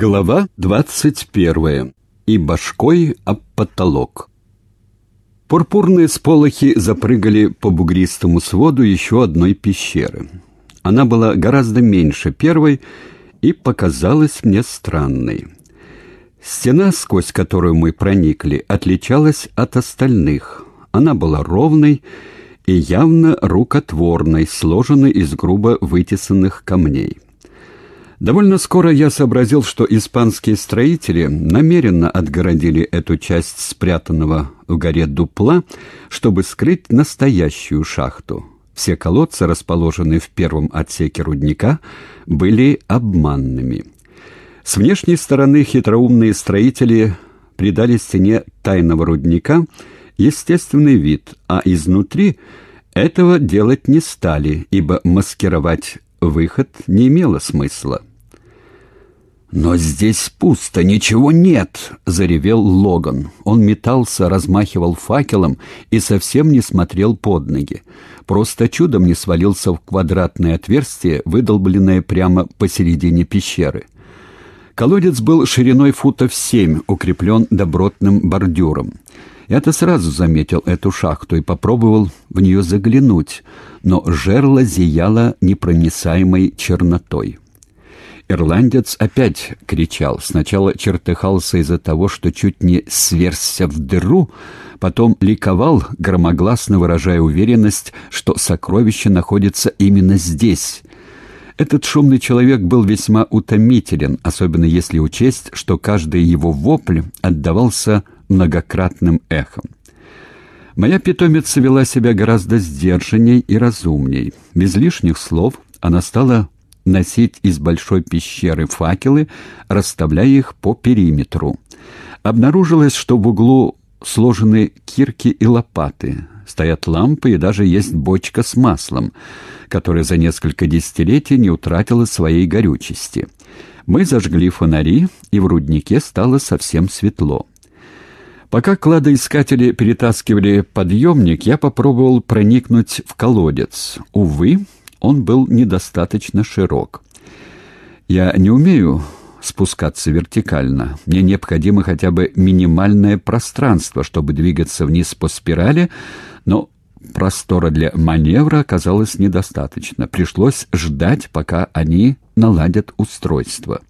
Глава двадцать первая. И башкой об потолок. Пурпурные сполохи запрыгали по бугристому своду еще одной пещеры. Она была гораздо меньше первой и показалась мне странной. Стена, сквозь которую мы проникли, отличалась от остальных. Она была ровной и явно рукотворной, сложенной из грубо вытесанных камней. Довольно скоро я сообразил, что испанские строители намеренно отгородили эту часть спрятанного в горе дупла, чтобы скрыть настоящую шахту. Все колодцы, расположенные в первом отсеке рудника, были обманными. С внешней стороны хитроумные строители придали стене тайного рудника естественный вид, а изнутри этого делать не стали, ибо маскировать выход не имело смысла. «Но здесь пусто, ничего нет!» — заревел Логан. Он метался, размахивал факелом и совсем не смотрел под ноги. Просто чудом не свалился в квадратное отверстие, выдолбленное прямо посередине пещеры. Колодец был шириной футов семь, укреплен добротным бордюром. Я-то сразу заметил эту шахту и попробовал в нее заглянуть, но жерло зияло непроницаемой чернотой. Ирландец опять кричал. Сначала чертыхался из-за того, что чуть не сверзся в дыру, потом ликовал, громогласно выражая уверенность, что сокровище находится именно здесь. Этот шумный человек был весьма утомителен, особенно если учесть, что каждый его вопль отдавался многократным эхом. Моя питомица вела себя гораздо сдержанней и разумней. Без лишних слов она стала носить из большой пещеры факелы, расставляя их по периметру. Обнаружилось, что в углу сложены кирки и лопаты, стоят лампы и даже есть бочка с маслом, которая за несколько десятилетий не утратила своей горючести. Мы зажгли фонари, и в руднике стало совсем светло. Пока кладоискатели перетаскивали подъемник, я попробовал проникнуть в колодец. Увы, он был недостаточно широк. Я не умею спускаться вертикально. Мне необходимо хотя бы минимальное пространство, чтобы двигаться вниз по спирали, но простора для маневра оказалось недостаточно. Пришлось ждать, пока они наладят устройство.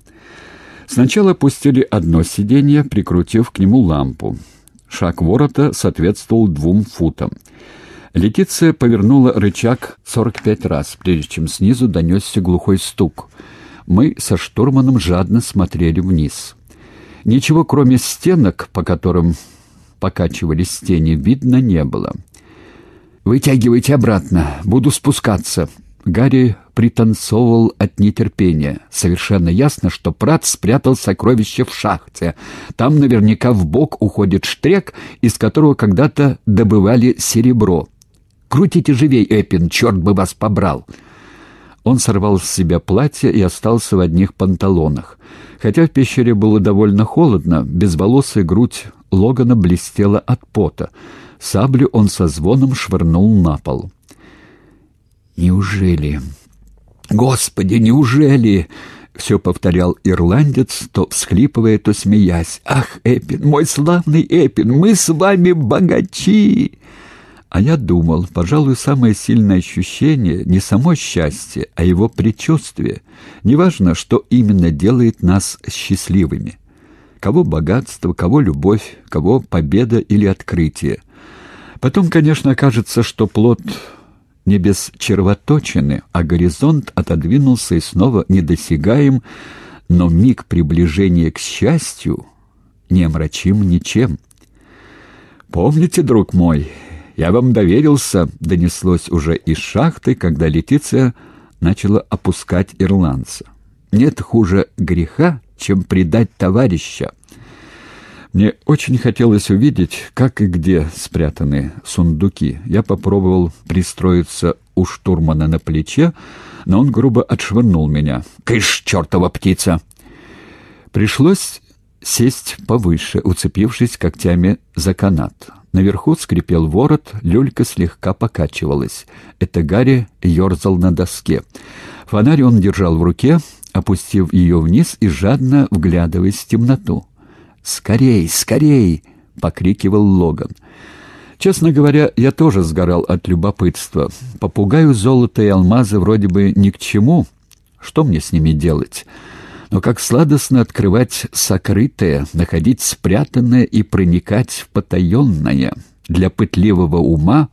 Сначала пустили одно сиденье, прикрутив к нему лампу. Шаг ворота соответствовал двум футам. Летиция повернула рычаг 45 раз, прежде чем снизу донесся глухой стук. Мы со штурманом жадно смотрели вниз. Ничего, кроме стенок, по которым покачивались тени, видно не было. «Вытягивайте обратно, буду спускаться». Гарри пританцовывал от нетерпения. Совершенно ясно, что Прат спрятал сокровище в шахте. Там наверняка в бок уходит штрек, из которого когда-то добывали серебро. Крутите живей, Эппин, черт бы вас побрал!» Он сорвал с себя платье и остался в одних панталонах. Хотя в пещере было довольно холодно, безволосая грудь Логана блестела от пота. Саблю он со звоном швырнул на пол. «Неужели? Господи, неужели?» — все повторял ирландец, то всхлипывая, то смеясь. «Ах, Эппин, мой славный Эппин, мы с вами богачи!» А я думал, пожалуй, самое сильное ощущение не само счастье, а его предчувствие. Неважно, что именно делает нас счастливыми. Кого богатство, кого любовь, кого победа или открытие. Потом, конечно, кажется, что плод не без червоточины, а горизонт отодвинулся и снова недосягаем, но миг приближения к счастью не омрачим ничем. Помните, друг мой, «Я вам доверился», — донеслось уже из шахты, когда Летиция начала опускать ирландца. «Нет хуже греха, чем предать товарища». Мне очень хотелось увидеть, как и где спрятаны сундуки. Я попробовал пристроиться у штурмана на плече, но он грубо отшвырнул меня. «Кыш, чертова птица!» Пришлось сесть повыше, уцепившись когтями за канат. Наверху скрипел ворот, люлька слегка покачивалась. Это Гарри ерзал на доске. Фонарь он держал в руке, опустив ее вниз и жадно вглядываясь в темноту. «Скорей, скорей!» — покрикивал Логан. Честно говоря, я тоже сгорал от любопытства. Попугаю золото и алмазы вроде бы ни к чему. Что мне с ними делать? Но как сладостно открывать сокрытое, находить спрятанное и проникать в потаенное. Для пытливого ума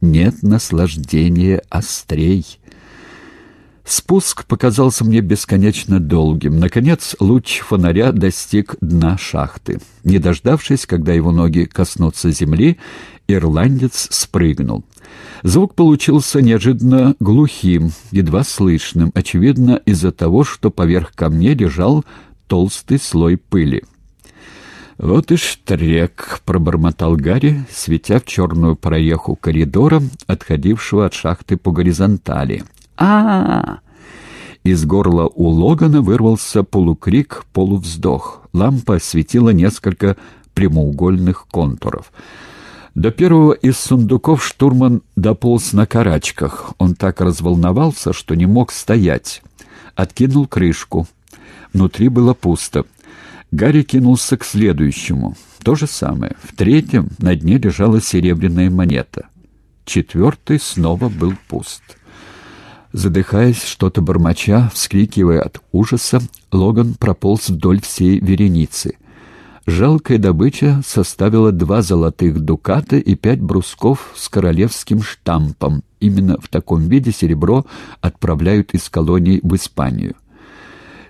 нет наслаждения острей. Спуск показался мне бесконечно долгим. Наконец луч фонаря достиг дна шахты. Не дождавшись, когда его ноги коснутся земли, ирландец спрыгнул. Звук получился неожиданно глухим, едва слышным, очевидно из-за того, что поверх камней лежал толстый слой пыли. «Вот и штрек», — пробормотал Гарри, светя в черную проеху коридора, отходившего от шахты по горизонтали а, Из горла у Логана вырвался полукрик, полувздох. Лампа осветила несколько прямоугольных контуров. До первого из сундуков штурман дополз на карачках. Он так разволновался, что не мог стоять. Откинул крышку. Внутри было пусто. Гарри кинулся к следующему. То же самое. В третьем на дне лежала серебряная монета. Четвертый снова был пуст. Задыхаясь, что-то бормоча, вскрикивая от ужаса, Логан прополз вдоль всей вереницы. Жалкая добыча составила два золотых дуката и пять брусков с королевским штампом. Именно в таком виде серебро отправляют из колоний в Испанию.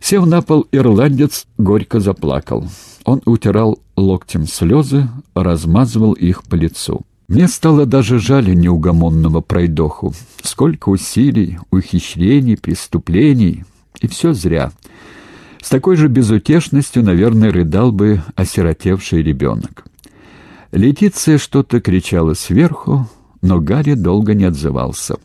Сев на пол, ирландец горько заплакал. Он утирал локтем слезы, размазывал их по лицу. Мне стало даже жаль неугомонного пройдоху. Сколько усилий, ухищрений, преступлений, и все зря. С такой же безутешностью, наверное, рыдал бы осиротевший ребенок. Летиция что-то кричала сверху, но Гарри долго не отзывался.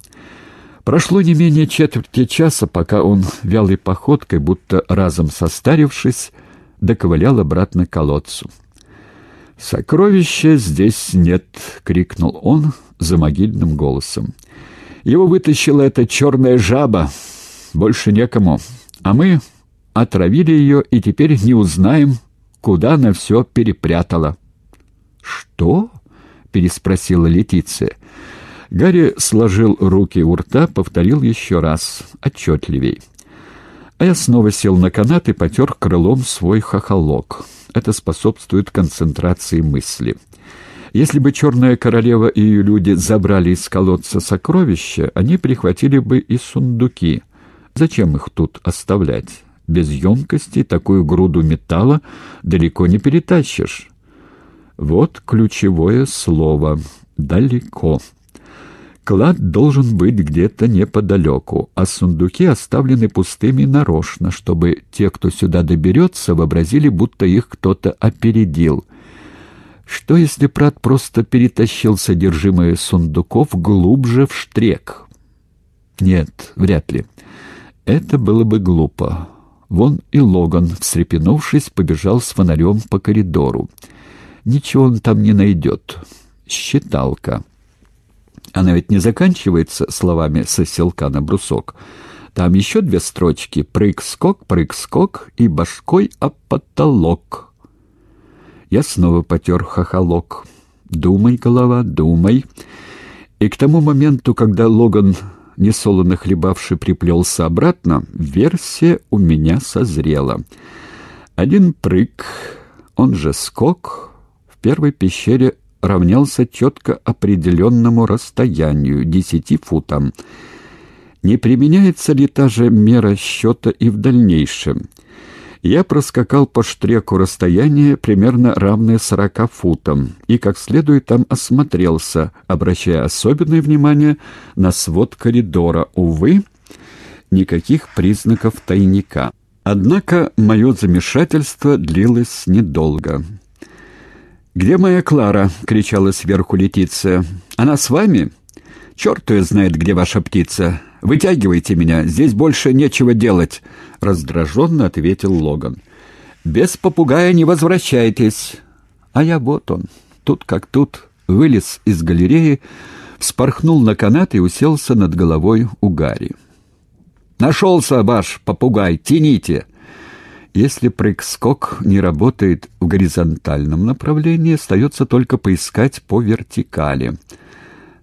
Прошло не менее четверти часа, пока он вялой походкой, будто разом состарившись, доковылял обратно к колодцу. «Сокровища здесь нет!» — крикнул он за могильным голосом. «Его вытащила эта черная жаба. Больше некому. А мы отравили ее и теперь не узнаем, куда она все перепрятала». «Что?» — переспросила Летиция. Гарри сложил руки у рта, повторил еще раз, отчетливей. А я снова сел на канат и потер крылом свой хохолок. Это способствует концентрации мысли. Если бы черная королева и ее люди забрали из колодца сокровища, они прихватили бы и сундуки. Зачем их тут оставлять? Без емкости такую груду металла далеко не перетащишь. Вот ключевое слово «далеко». Клад должен быть где-то неподалеку, а сундуки оставлены пустыми нарочно, чтобы те, кто сюда доберется, вообразили, будто их кто-то опередил. Что, если Прат просто перетащил содержимое сундуков глубже в штрек? Нет, вряд ли. Это было бы глупо. Вон и Логан, встрепенувшись, побежал с фонарем по коридору. Ничего он там не найдет. Считалка. Она ведь не заканчивается словами со селка на брусок. Там еще две строчки «прыг-скок, прыг-скок» и «башкой об потолок». Я снова потер хохолок. «Думай, голова, думай». И к тому моменту, когда Логан, несолоно хлебавший, приплелся обратно, версия у меня созрела. Один прыг, он же скок, в первой пещере равнялся четко определенному расстоянию — десяти футам. Не применяется ли та же мера счета и в дальнейшем? Я проскакал по штреку расстояние, примерно равное сорока футам, и как следует там осмотрелся, обращая особенное внимание на свод коридора. Увы, никаких признаков тайника. Однако мое замешательство длилось недолго. «Где моя Клара?» — кричала сверху Летиция. «Она с вами?» «Черт ее знает, где ваша птица. Вытягивайте меня, здесь больше нечего делать», — раздраженно ответил Логан. «Без попугая не возвращайтесь». А я вот он, тут как тут, вылез из галереи, вспорхнул на канат и уселся над головой у Гарри. Нашелся ваш попугай, тяните!» Если прыг-скок не работает в горизонтальном направлении, остается только поискать по вертикали.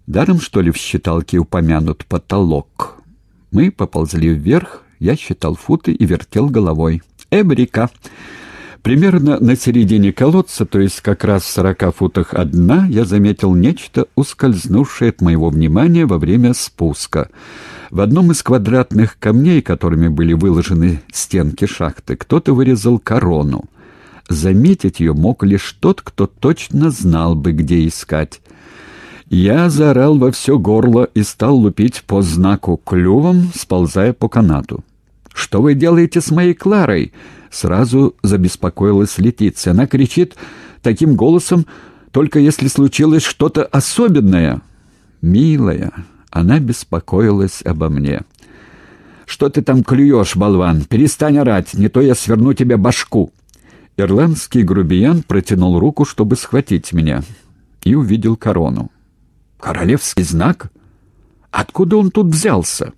Даром, что ли, в считалке упомянут потолок? Мы поползли вверх, я считал футы и вертел головой. «Эбрика!» Примерно на середине колодца, то есть как раз в сорока футах от дна, я заметил нечто, ускользнувшее от моего внимания во время спуска — в одном из квадратных камней, которыми были выложены стенки шахты, кто-то вырезал корону. Заметить ее мог лишь тот, кто точно знал бы, где искать. Я заорал во все горло и стал лупить по знаку клювом, сползая по канату. «Что вы делаете с моей Кларой?» Сразу забеспокоилась Летиция. Она кричит таким голосом, только если случилось что-то особенное. «Милая, она беспокоилась обо мне. «Что ты там клюешь, болван? Перестань орать, не то я сверну тебе башку!» Ирландский грубиян протянул руку, чтобы схватить меня, и увидел корону. «Королевский знак? Откуда он тут взялся?»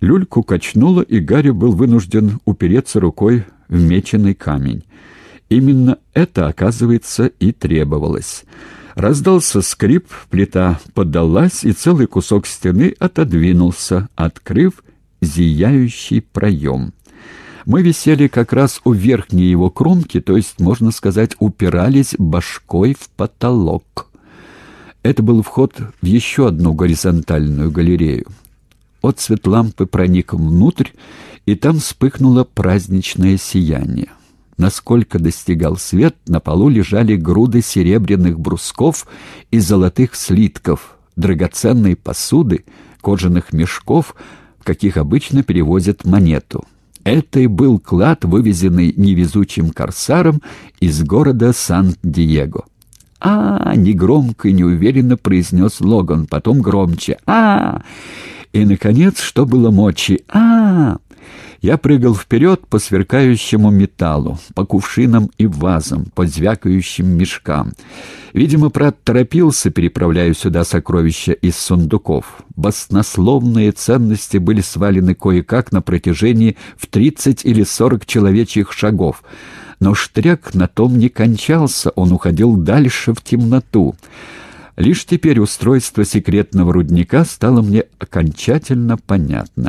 Люльку качнуло, и Гарри был вынужден упереться рукой в меченый камень. Именно это, оказывается, и требовалось — Раздался скрип, плита поддалась, и целый кусок стены отодвинулся, открыв зияющий проем. Мы висели как раз у верхней его кромки, то есть, можно сказать, упирались башкой в потолок. Это был вход в еще одну горизонтальную галерею. Отцвет лампы проник внутрь, и там вспыхнуло праздничное сияние. Насколько достигал свет, на полу лежали груды серебряных брусков и золотых слитков, драгоценной посуды, кожаных мешков, в каких обычно перевозят монету. Это и был клад, вывезенный невезучим корсаром из города Сан-Диего. «А!» — негромко и неуверенно произнес Логан, потом громче. «А!» И, наконец, что было мочи. «А!» Я прыгал вперед по сверкающему металлу, по кувшинам и вазам, по звякающим мешкам. Видимо, брат торопился, переправляя сюда сокровища из сундуков. Баснословные ценности были свалены кое-как на протяжении в тридцать или сорок человечьих шагов. Но штрек на том не кончался, он уходил дальше в темноту. Лишь теперь устройство секретного рудника стало мне окончательно понятно.